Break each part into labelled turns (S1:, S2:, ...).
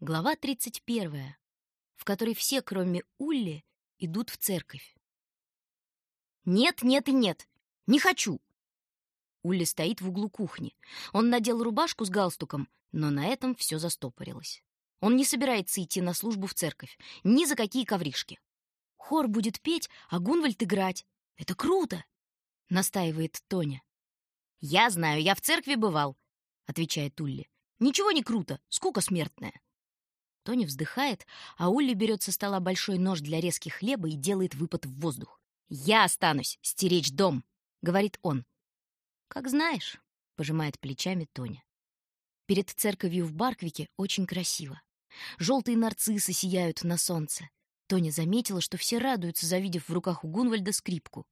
S1: Глава 31, в которой все, кроме Улли, идут в церковь. «Нет, нет и нет! Не хочу!» Улли стоит в углу кухни. Он надел рубашку с галстуком, но на этом все застопорилось. Он не собирается идти на службу в церковь, ни за какие ковришки. Хор будет петь, а Гунвальд играть. Это круто! Настаивает Тоня. «Я знаю, я в церкви бывал», — отвечает Улли. «Ничего не круто, скука смертная». Тони вздыхает, а Улли берет со стола большой нож для резки хлеба и делает выпад в воздух. «Я останусь стеречь дом», — говорит он. «Как знаешь», — пожимает плечами Тоня. Перед церковью в Барквике очень красиво. Желтые нарциссы сияют на солнце. Тоня заметила, что все радуются, завидев в руках у Гунвальда скрипку.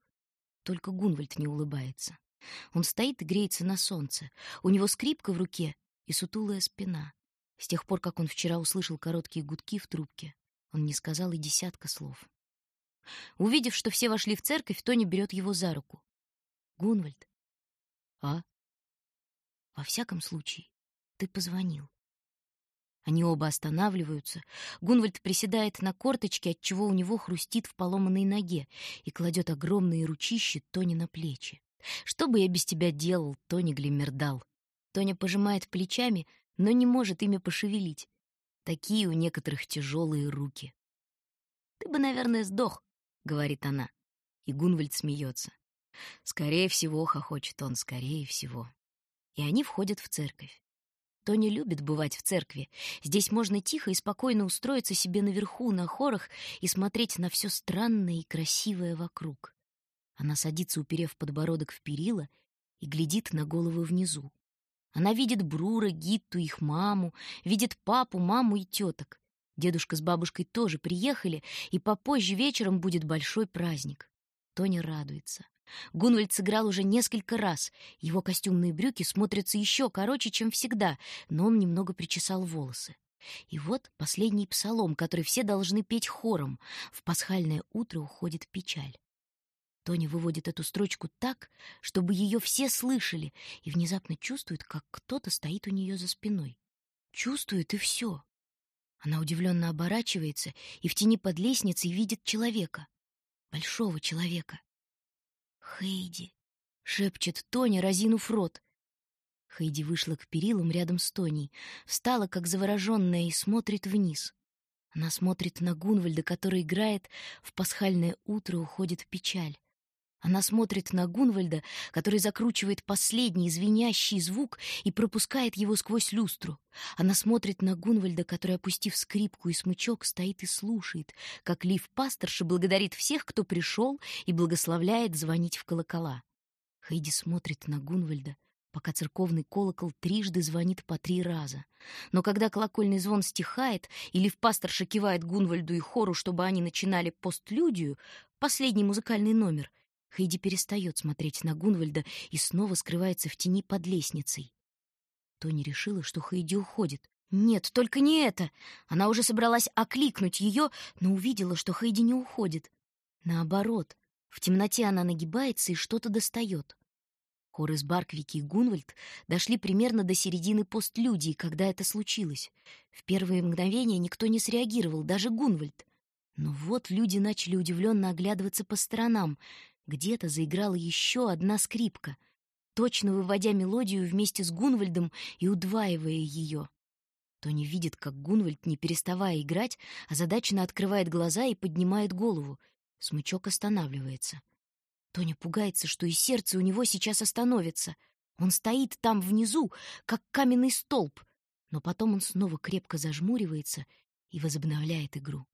S1: Только Гунвальд не улыбается. Он стоит и греется на солнце. У него скрипка в руке и сутулая спина. С тех пор, как он вчера услышал короткие гудки в трубке, он не сказал и десятка слов. Увидев, что все вошли в церковь, Тони берет его за руку. «Гунвальд». «А?» «Во всяком случае, ты позвонил». Они оба останавливаются. Гунвальд приседает на корточке, отчего у него хрустит в поломанной ноге, и кладет огромные ручищи Тони на плечи. «Что бы я без тебя делал, Тони Глиммердал?» Тоня пожимает плечами, но не может ими пошевелить. Такие у некоторых тяжелые руки. «Ты бы, наверное, сдох», — говорит она. И Гунвальд смеется. Скорее всего, хохочет он, скорее всего. И они входят в церковь. Тоня любит бывать в церкви. Здесь можно тихо и спокойно устроиться себе наверху, на хорах, и смотреть на все странное и красивое вокруг. Она садится, уперев подбородок в перила, и глядит на головы внизу. Она видит Брура, Гитту, их маму, видит папу, маму и теток. Дедушка с бабушкой тоже приехали, и попозже вечером будет большой праздник. Тоня радуется. Гунвальд сыграл уже несколько раз. Его костюмные брюки смотрятся еще короче, чем всегда, но он немного причесал волосы. И вот последний псалом, который все должны петь хором. В пасхальное утро уходит печаль. Тоня выводит эту строчку так, чтобы ее все слышали, и внезапно чувствует, как кто-то стоит у нее за спиной. Чувствует и все. Она удивленно оборачивается и в тени под лестницей видит человека. Большого человека. «Хейди!» — шепчет Тоня, разинув рот. Хейди вышла к перилам рядом с Тоней, встала, как завороженная, и смотрит вниз. Она смотрит на Гунвальда, который играет «В пасхальное утро уходит печаль». Она смотрит на Гунвальда, который закручивает последний звенящий звук и пропускает его сквозь люстру. Она смотрит на Гунвальда, который, опустив скрипку и смычок, стоит и слушает, как Лив Пасторша благодарит всех, кто пришел, и благословляет звонить в колокола. Хейди смотрит на Гунвальда, пока церковный колокол трижды звонит по три раза. Но когда колокольный звон стихает, и Лив Пасторша кивает Гунвальду и хору, чтобы они начинали постлюдию, последний музыкальный номер — Хейди перестает смотреть на Гунвальда и снова скрывается в тени под лестницей. Тони решила, что Хейди уходит. Нет, только не это. Она уже собралась окликнуть ее, но увидела, что Хейди не уходит. Наоборот, в темноте она нагибается и что-то достает. Хор из Барквики и Гунвальд дошли примерно до середины постлюдии, когда это случилось. В первые мгновения никто не среагировал, даже Гунвальд. Но вот люди начали удивленно оглядываться по сторонам. Где-то заиграла еще одна скрипка, точно выводя мелодию вместе с Гунвальдом и удваивая ее. Тони видит, как Гунвальд, не переставая играть, озадаченно открывает глаза и поднимает голову. Смычок останавливается. Тоня пугается, что и сердце у него сейчас остановится. Он стоит там внизу, как каменный столб, но потом он снова крепко зажмуривается и возобновляет игру.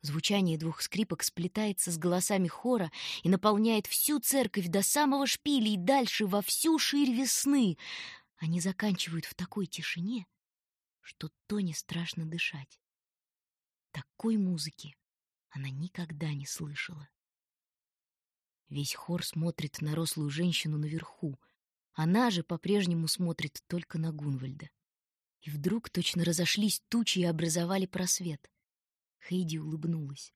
S1: Звучание двух скрипок сплетается с голосами хора и наполняет всю церковь до самого шпиля и дальше во всю ширь весны. Они заканчивают в такой тишине, что Тоне страшно дышать. Такой музыки она никогда не слышала. Весь хор смотрит на рослую женщину наверху. Она же по-прежнему смотрит только на Гунвальда. И вдруг точно разошлись тучи и образовали просвет — Хейди улыбнулась.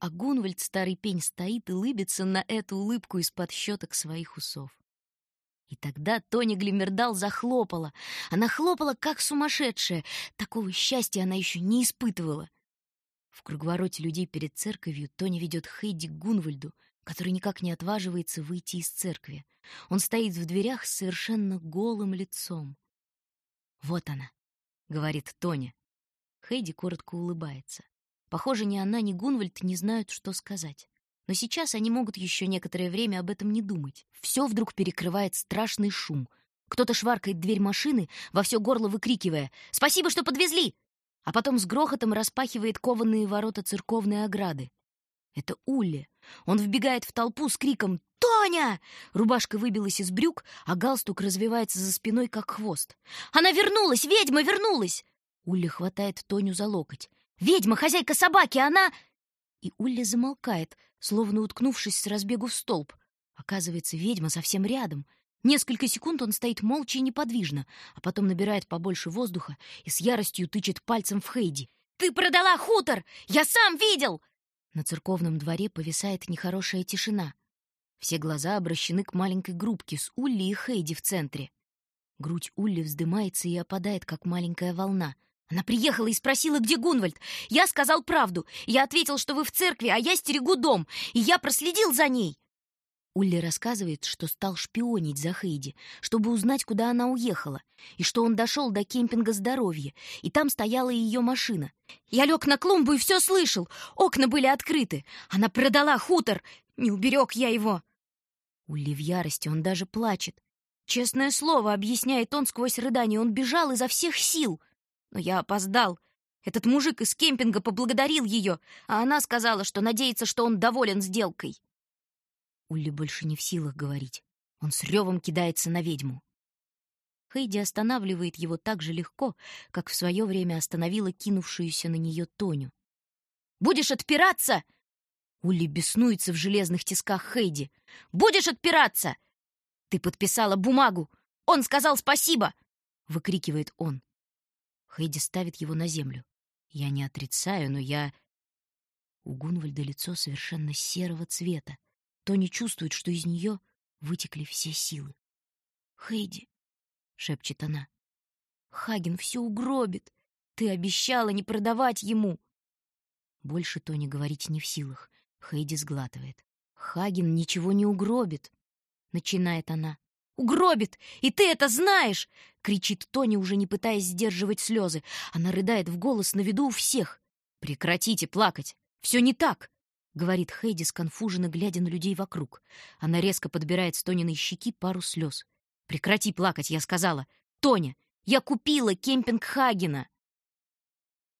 S1: А Гунвальд, старый пень, стоит и лыбится на эту улыбку из-под щеток своих усов. И тогда Тоня Глимердал захлопала. Она хлопала, как сумасшедшая. Такого счастья она еще не испытывала. В круговороте людей перед церковью Тоня ведет Хейди к Гунвальду, который никак не отваживается выйти из церкви. Он стоит в дверях с совершенно голым лицом. «Вот она», — говорит Тоня. Хейди коротко улыбается. Похоже, ни она, ни Гунвальд не знают, что сказать. Но сейчас они могут еще некоторое время об этом не думать. Все вдруг перекрывает страшный шум. Кто-то шваркает дверь машины, во все горло выкрикивая «Спасибо, что подвезли!» А потом с грохотом распахивает кованые ворота церковной ограды. Это Улли. Он вбегает в толпу с криком «Тоня!» Рубашка выбилась из брюк, а галстук развивается за спиной, как хвост. «Она вернулась! Ведьма вернулась!» Улли хватает Тоню за локоть. «Ведьма, хозяйка собаки, она...» И Улли замолкает, словно уткнувшись с разбегу в столб. Оказывается, ведьма совсем рядом. Несколько секунд он стоит молча и неподвижно, а потом набирает побольше воздуха и с яростью тычет пальцем в Хейди. «Ты продала хутор! Я сам видел!» На церковном дворе повисает нехорошая тишина. Все глаза обращены к маленькой группке с Улли и Хейди в центре. Грудь Улли вздымается и опадает, как маленькая волна. Она приехала и спросила, где Гунвальд. Я сказал правду. Я ответил, что вы в церкви, а я стерегу дом. И я проследил за ней. Улли рассказывает, что стал шпионить за Хейди, чтобы узнать, куда она уехала, и что он дошел до кемпинга «Здоровье», и там стояла ее машина. Я лег на клумбу и все слышал. Окна были открыты. Она продала хутор. Не уберег я его. Улли в ярости, он даже плачет. Честное слово, объясняет он сквозь рыдание, он бежал изо всех сил. Но я опоздал. Этот мужик из кемпинга поблагодарил ее, а она сказала, что надеется, что он доволен сделкой. Улли больше не в силах говорить. Он с ревом кидается на ведьму. Хейди останавливает его так же легко, как в свое время остановила кинувшуюся на нее Тоню. «Будешь отпираться?» Улли беснуется в железных тисках Хейди. «Будешь отпираться?» «Ты подписала бумагу! Он сказал спасибо!» — выкрикивает он. Хейди ставит его на землю. «Я не отрицаю, но я...» У Гунвальда лицо совершенно серого цвета. Тони чувствует, что из нее вытекли все силы. «Хейди», — шепчет она, — «Хаген все угробит. Ты обещала не продавать ему». Больше Тони говорить не в силах. Хейди сглатывает. «Хаген ничего не угробит», — начинает она. «Угробит! И ты это знаешь!» — кричит Тони, уже не пытаясь сдерживать слезы. Она рыдает в голос на виду у всех. «Прекратите плакать! Все не так!» — говорит Хейди, сконфуженно глядя на людей вокруг. Она резко подбирает с Тониной щеки пару слез. «Прекрати плакать», — я сказала. «Тоня, я купила кемпинг Хагена!»